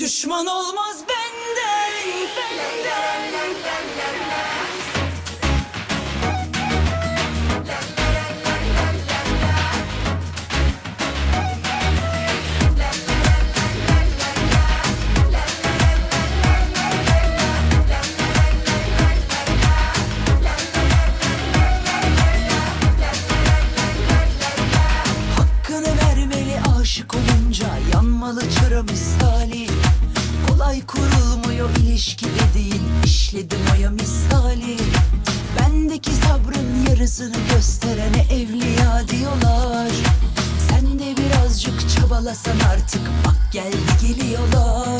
Düşman olmaz benden. Hakkını vermeli aşık olunca yanmalı misali Kolay kurulmuyor ilişki dediğin işledim oya misali. Bendeki sabrın yarısını gösterene evliya diyorlar. Sen de birazcık çabalasan artık bak geldi geliyorlar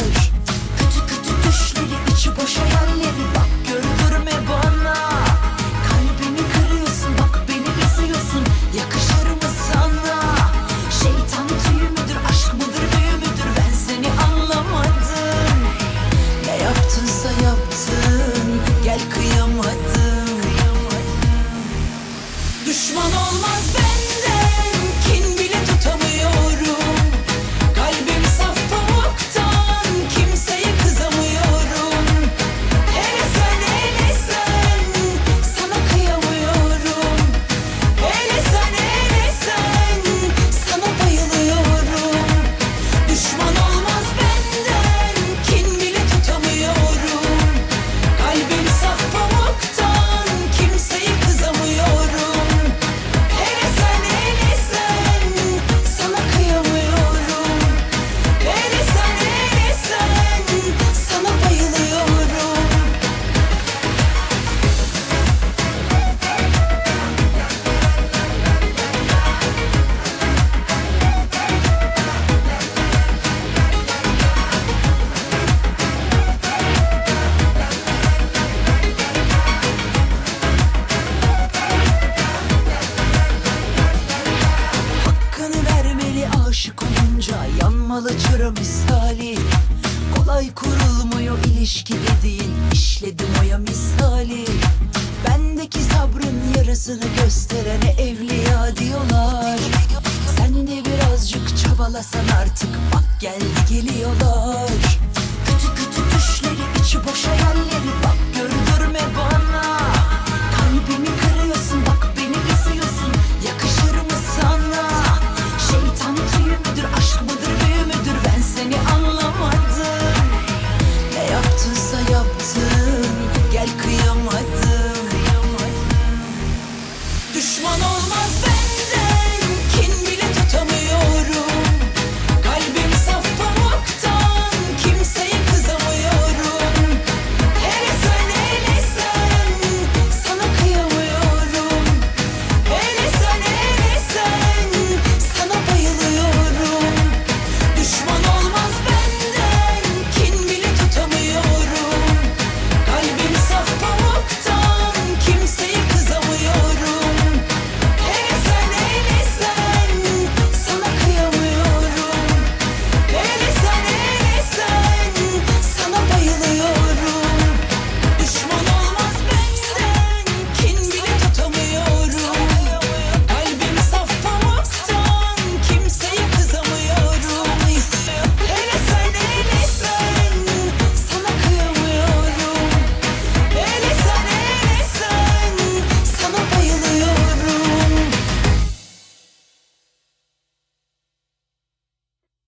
çıra misali. Kolay kurulmuyor ilişki dediğin. İşledim oya misali. Bendeki sabrın yarısını gösterene evliya diyorlar. Sen de birazcık çabalasan artık bak geldi geliyorlar